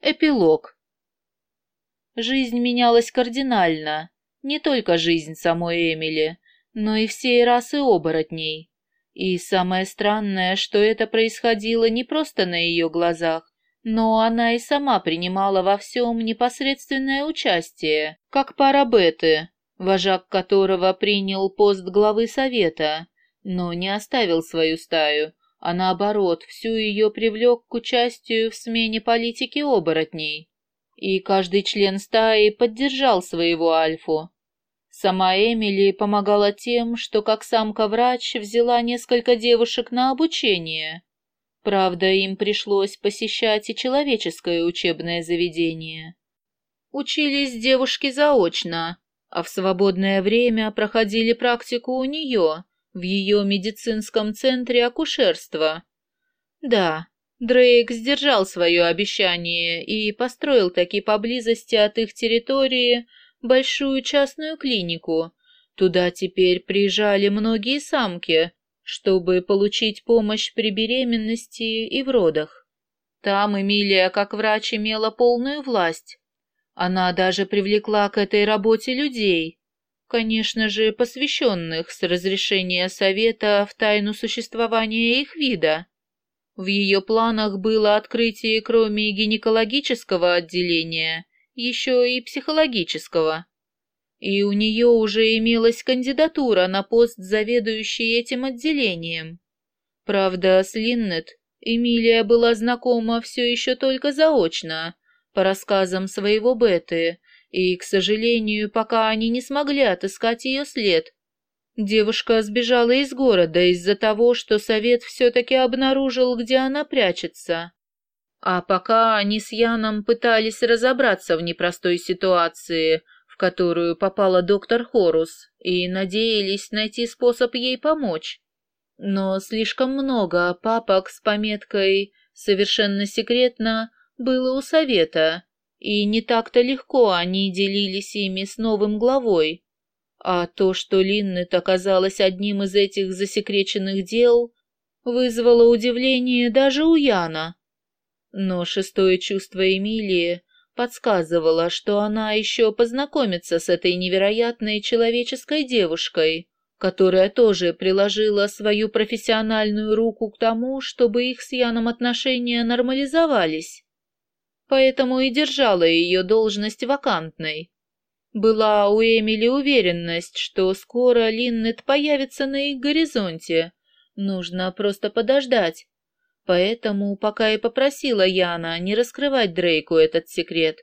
Эпилог. Жизнь менялась кардинально. Не только жизнь самой Эмили, но и всей расы оборотней. И самое странное, что это происходило не просто на ее глазах, но она и сама принимала во всем непосредственное участие, как пара Беты, вожак которого принял пост главы совета, но не оставил свою стаю, а наоборот, всю ее привлек к участию в смене политики оборотней. И каждый член стаи поддержал своего альфу. Сама Эмили помогала тем, что как самка-врач взяла несколько девушек на обучение. Правда, им пришлось посещать и человеческое учебное заведение. Учились девушки заочно, а в свободное время проходили практику у нее, в ее медицинском центре акушерства. Да, Дрейк сдержал свое обещание и построил таки поблизости от их территории большую частную клинику. Туда теперь приезжали многие самки, чтобы получить помощь при беременности и в родах. Там Эмилия как врач имела полную власть. Она даже привлекла к этой работе людей, Конечно же, посвященных с разрешения Совета в тайну существования их вида. В ее планах было открытие кроме гинекологического отделения, еще и психологического. И у нее уже имелась кандидатура на пост заведующей этим отделением. Правда, с Линнет Эмилия была знакома все еще только заочно, по рассказам своего Беты, и, к сожалению, пока они не смогли отыскать ее след. Девушка сбежала из города из-за того, что совет все-таки обнаружил, где она прячется. А пока они с Яном пытались разобраться в непростой ситуации, в которую попала доктор Хорус, и надеялись найти способ ей помочь. Но слишком много папок с пометкой «совершенно секретно» было у совета, и не так-то легко они делились ими с новым главой. А то, что Линнет оказалась одним из этих засекреченных дел, вызвало удивление даже у Яна. Но шестое чувство Эмилии подсказывало, что она еще познакомится с этой невероятной человеческой девушкой, которая тоже приложила свою профессиональную руку к тому, чтобы их с Яном отношения нормализовались поэтому и держала ее должность вакантной. Была у Эмили уверенность, что скоро Линнет появится на их горизонте. Нужно просто подождать. Поэтому пока и попросила Яна не раскрывать Дрейку этот секрет.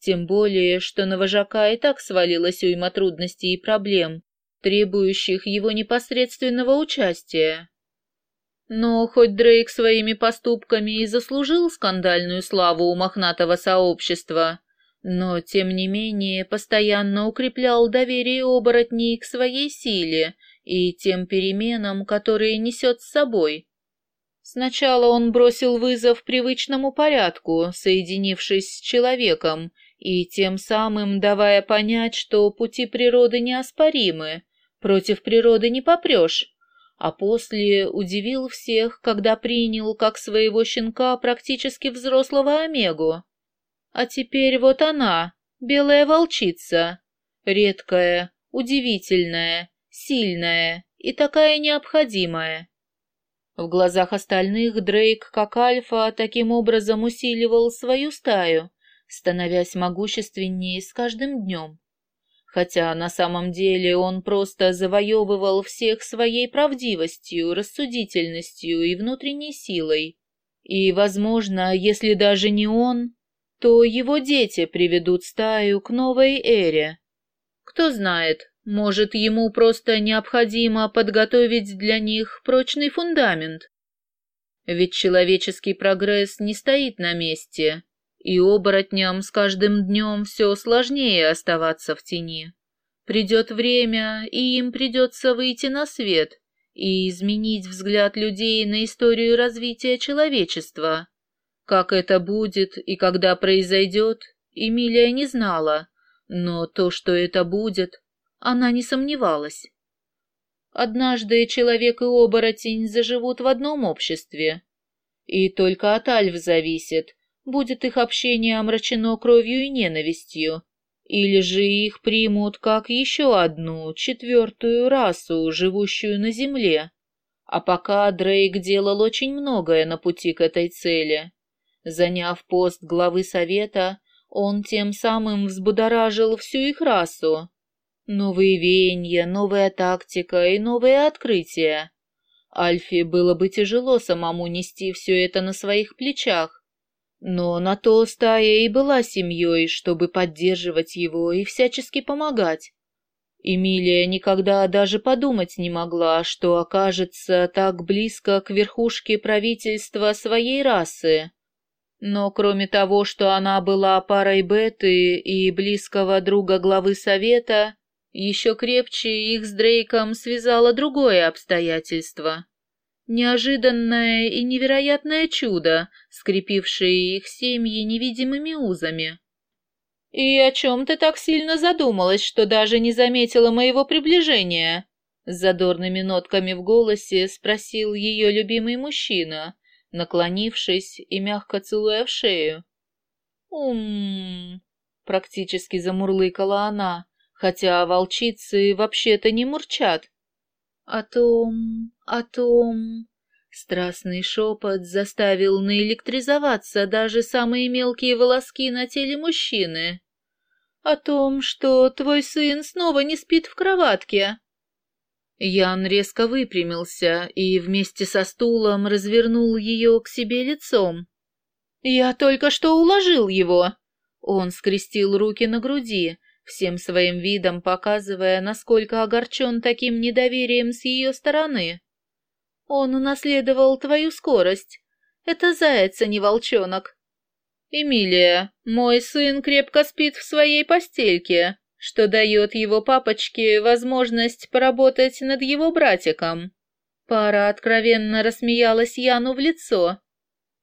Тем более, что на вожака и так свалилась уйма трудностей и проблем, требующих его непосредственного участия. Но хоть Дрейк своими поступками и заслужил скандальную славу у мохнатого сообщества, но, тем не менее, постоянно укреплял доверие оборотней к своей силе и тем переменам, которые несет с собой. Сначала он бросил вызов привычному порядку, соединившись с человеком, и тем самым давая понять, что пути природы неоспоримы, против природы не попрешь а после удивил всех, когда принял как своего щенка практически взрослого Омегу. А теперь вот она, белая волчица, редкая, удивительная, сильная и такая необходимая. В глазах остальных Дрейк, как альфа, таким образом усиливал свою стаю, становясь могущественнее с каждым днем хотя на самом деле он просто завоевывал всех своей правдивостью, рассудительностью и внутренней силой. И, возможно, если даже не он, то его дети приведут стаю к новой эре. Кто знает, может, ему просто необходимо подготовить для них прочный фундамент. Ведь человеческий прогресс не стоит на месте, и оборотням с каждым днем все сложнее оставаться в тени. Придет время, и им придется выйти на свет и изменить взгляд людей на историю развития человечества. Как это будет и когда произойдет, Эмилия не знала, но то, что это будет, она не сомневалась. Однажды человек и оборотень заживут в одном обществе, и только от Альв зависит, будет их общение омрачено кровью и ненавистью, или же их примут как еще одну, четвертую расу, живущую на Земле. А пока Дрейк делал очень многое на пути к этой цели. Заняв пост главы совета, он тем самым взбудоражил всю их расу. Новые веяния, новая тактика и новые открытия. Альфе было бы тяжело самому нести все это на своих плечах. Но на то стая и была семьей, чтобы поддерживать его и всячески помогать. Эмилия никогда даже подумать не могла, что окажется так близко к верхушке правительства своей расы. Но кроме того, что она была парой Беты и близкого друга главы совета, еще крепче их с Дрейком связало другое обстоятельство. Неожиданное и невероятное чудо, скрепившее их семьи невидимыми узами. «И о чем ты так сильно задумалась, что даже не заметила моего приближения?» С задорными нотками в голосе спросил ее любимый мужчина, наклонившись и мягко целуя в шею. «Ум...» — практически замурлыкала она, хотя волчицы вообще-то не мурчат. «О том... о том...» Страстный шепот заставил наэлектризоваться даже самые мелкие волоски на теле мужчины. «О том, что твой сын снова не спит в кроватке». Ян резко выпрямился и вместе со стулом развернул ее к себе лицом. «Я только что уложил его!» Он скрестил руки на груди, всем своим видом показывая, насколько огорчен таким недоверием с ее стороны. «Он унаследовал твою скорость. Это заяц, а не волчонок». «Эмилия, мой сын крепко спит в своей постельке что дает его папочке возможность поработать над его братиком. Пара откровенно рассмеялась Яну в лицо.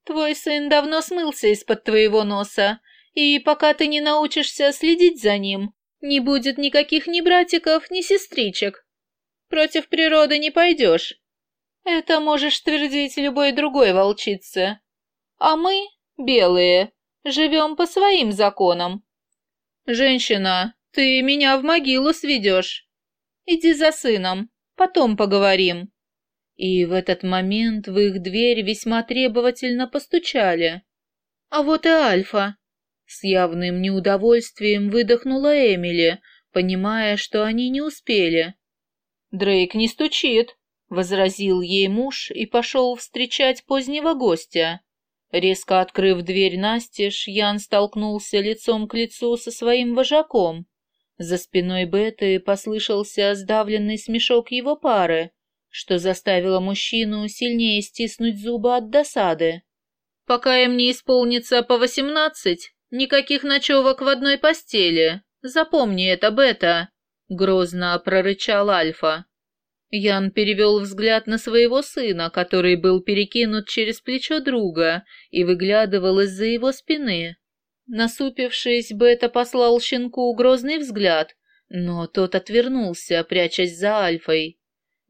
«Твой сын давно смылся из-под твоего носа, и пока ты не научишься следить за ним, не будет никаких ни братиков, ни сестричек. Против природы не пойдешь. Это можешь твердить любой другой волчице. А мы, белые, живем по своим законам. Женщина, ты меня в могилу сведешь. Иди за сыном, потом поговорим». И в этот момент в их дверь весьма требовательно постучали. «А вот и Альфа!» С явным неудовольствием выдохнула Эмили, понимая, что они не успели. «Дрейк не стучит», — возразил ей муж и пошел встречать позднего гостя. Резко открыв дверь настежь, Ян столкнулся лицом к лицу со своим вожаком. За спиной Беты послышался сдавленный смешок его пары, что заставило мужчину сильнее стиснуть зубы от досады. «Пока им не исполнится по восемнадцать, никаких ночевок в одной постели. Запомни это, Бета!» — грозно прорычал Альфа. Ян перевел взгляд на своего сына, который был перекинут через плечо друга и выглядывал из-за его спины. Насупившись, Бета послал щенку грозный взгляд, но тот отвернулся, прячась за Альфой.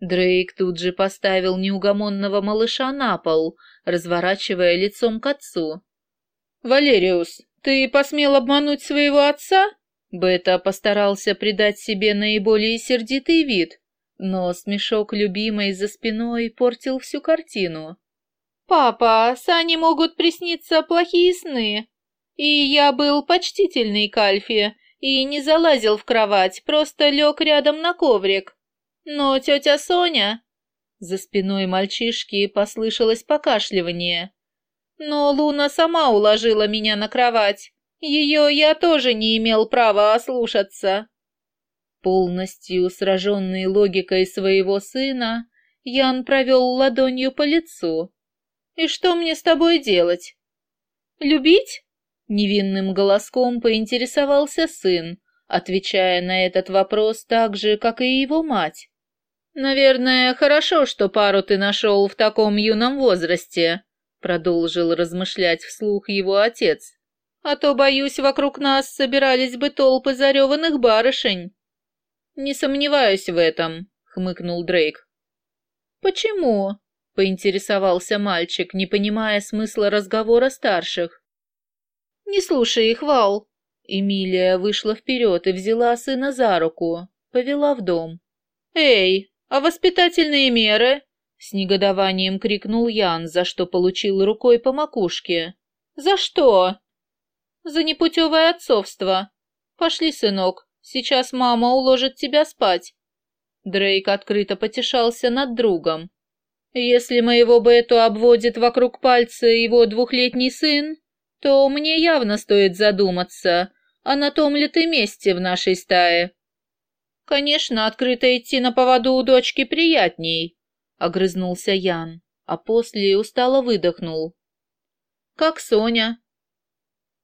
Дрейк тут же поставил неугомонного малыша на пол, разворачивая лицом к отцу. «Валериус, ты посмел обмануть своего отца?» Бета постарался придать себе наиболее сердитый вид, но смешок любимой за спиной портил всю картину. «Папа, Сане могут присниться плохие сны», и я был почтительный к Альфе и не залазил в кровать, просто лег рядом на коврик. Но тетя Соня... За спиной мальчишки послышалось покашливание. Но Луна сама уложила меня на кровать. Ее я тоже не имел права ослушаться. Полностью сраженный логикой своего сына, Ян провел ладонью по лицу. «И что мне с тобой делать? Любить?» Невинным голоском поинтересовался сын, отвечая на этот вопрос так же, как и его мать. «Наверное, хорошо, что пару ты нашел в таком юном возрасте», продолжил размышлять вслух его отец. «А то, боюсь, вокруг нас собирались бы толпы зареванных барышень». «Не сомневаюсь в этом», — хмыкнул Дрейк. «Почему?» — поинтересовался мальчик, не понимая смысла разговора старших. Не слушай их, Вал!» Эмилия вышла вперед и взяла сына за руку, повела в дом. «Эй, а воспитательные меры?» С негодованием крикнул Ян, за что получил рукой по макушке. «За что?» «За непутевое отцовство. Пошли, сынок, сейчас мама уложит тебя спать». Дрейк открыто потешался над другом. «Если моего Бету обводит вокруг пальца его двухлетний сын, то мне явно стоит задуматься, а на том ли ты месте в нашей стае?» «Конечно, открыто идти на поводу у дочки приятней», — огрызнулся Ян, а после устало выдохнул. «Как Соня?»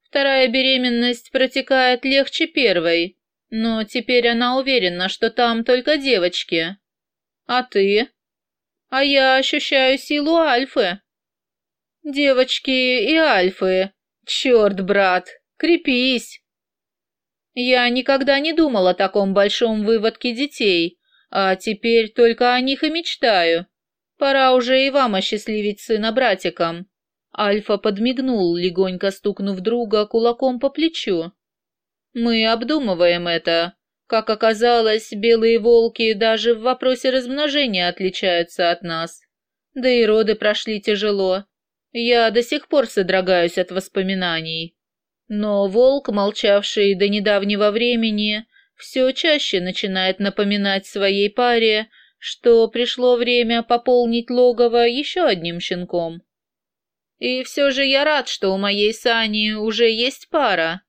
«Вторая беременность протекает легче первой, но теперь она уверена, что там только девочки. А ты?» «А я ощущаю силу Альфы». «Девочки и Альфы. Черт, брат, крепись!» Я никогда не думал о таком большом выводке детей, а теперь только о них и мечтаю. Пора уже и вам осчастливить сына братиком. Альфа подмигнул, легонько стукнув друга кулаком по плечу. Мы обдумываем это. Как оказалось, белые волки даже в вопросе размножения отличаются от нас. Да и роды прошли тяжело. Я до сих пор содрогаюсь от воспоминаний. Но волк, молчавший до недавнего времени, все чаще начинает напоминать своей паре, что пришло время пополнить логово еще одним щенком. И все же я рад, что у моей Сани уже есть пара.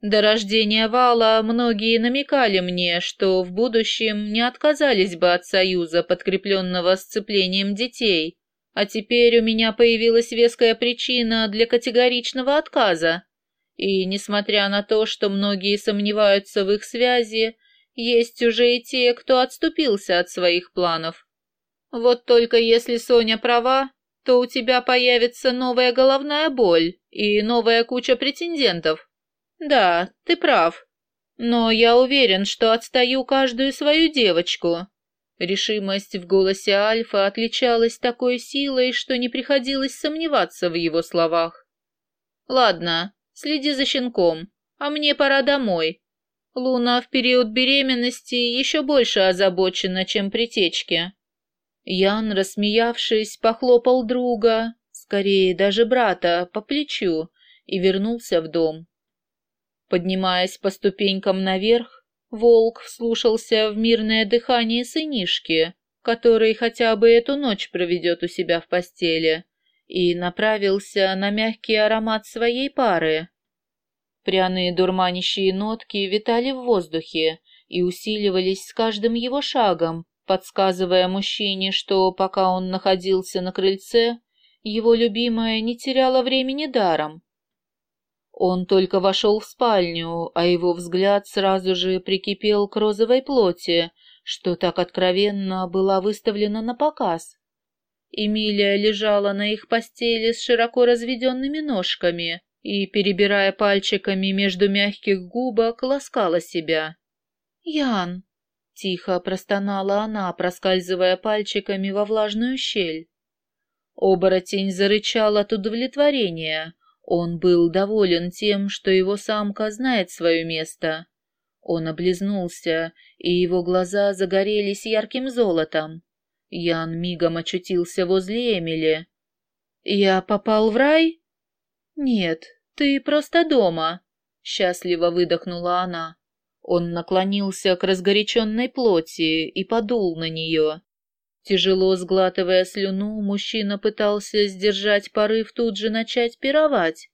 До рождения Вала многие намекали мне, что в будущем не отказались бы от союза, подкрепленного сцеплением детей, а теперь у меня появилась веская причина для категоричного отказа. И, несмотря на то, что многие сомневаются в их связи, есть уже и те, кто отступился от своих планов. Вот только если Соня права, то у тебя появится новая головная боль и новая куча претендентов. Да, ты прав. Но я уверен, что отстаю каждую свою девочку. Решимость в голосе Альфа отличалась такой силой, что не приходилось сомневаться в его словах. Ладно, Следи за щенком, а мне пора домой. Луна в период беременности еще больше озабочена, чем при течке». Ян, рассмеявшись, похлопал друга, скорее даже брата, по плечу и вернулся в дом. Поднимаясь по ступенькам наверх, волк вслушался в мирное дыхание сынишки, который хотя бы эту ночь проведет у себя в постели, и направился на мягкий аромат своей пары. Пряные дурманящие нотки витали в воздухе и усиливались с каждым его шагом, подсказывая мужчине, что пока он находился на крыльце, его любимая не теряла времени даром. Он только вошел в спальню, а его взгляд сразу же прикипел к розовой плоти, что так откровенно была выставлена на показ. Эмилия лежала на их постели с широко разведенными ножками и, перебирая пальчиками между мягких губок, ласкала себя. «Ян!» — тихо простонала она, проскальзывая пальчиками во влажную щель. Оборотень зарычал от удовлетворения. Он был доволен тем, что его самка знает свое место. Он облизнулся, и его глаза загорелись ярким золотом. Ян мигом очутился возле Эмили. «Я попал в рай?» «Нет, ты просто дома», — счастливо выдохнула она. Он наклонился к разгоряченной плоти и подул на нее. Тяжело сглатывая слюну, мужчина пытался сдержать порыв тут же начать пировать.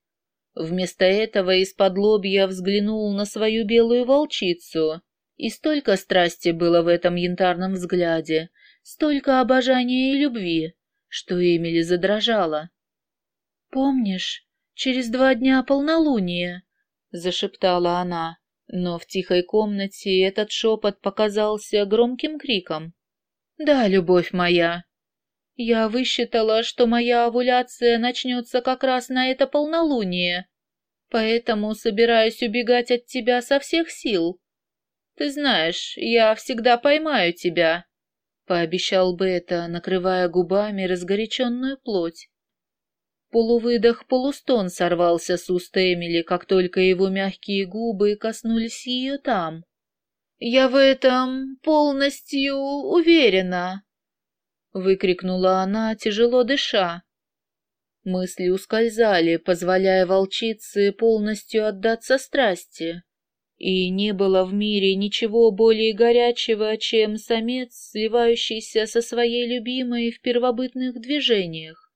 Вместо этого из-под лобья взглянул на свою белую волчицу. И столько страсти было в этом янтарном взгляде, столько обожания и любви, что Эмили задрожала. «Помнишь, через два дня полнолуние?» — зашептала она, но в тихой комнате этот шепот показался громким криком. «Да, любовь моя!» Я высчитала, что моя овуляция начнется как раз на это полнолуние, поэтому собираюсь убегать от тебя со всех сил. Ты знаешь, я всегда поймаю тебя пообещал Бета, накрывая губами разгоряченную плоть. Полувыдох-полустон сорвался с уст Эмили, как только его мягкие губы коснулись ее там. «Я в этом полностью уверена!» — выкрикнула она, тяжело дыша. Мысли ускользали, позволяя волчице полностью отдаться страсти. И не было в мире ничего более горячего, чем самец, сливающийся со своей любимой в первобытных движениях.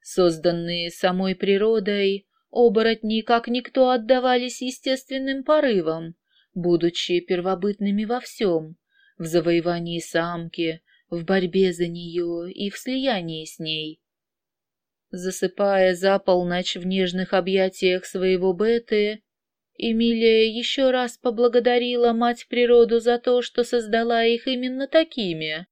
Созданные самой природой, оборотни как никто отдавались естественным порывам, будучи первобытными во всем, в завоевании самки, в борьбе за нее и в слиянии с ней. Засыпая за полночь в нежных объятиях своего Беты, Эмилия еще раз поблагодарила мать природу за то, что создала их именно такими.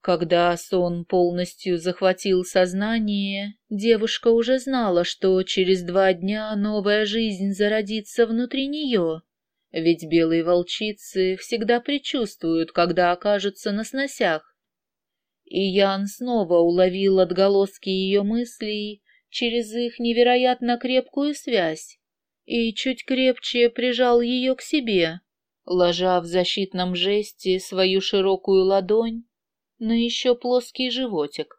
Когда сон полностью захватил сознание, девушка уже знала, что через два дня новая жизнь зародится внутри нее, ведь белые волчицы всегда предчувствуют, когда окажутся на сносях. И Ян снова уловил отголоски ее мыслей через их невероятно крепкую связь и чуть крепче прижал ее к себе, ложа в защитном жесте свою широкую ладонь на еще плоский животик.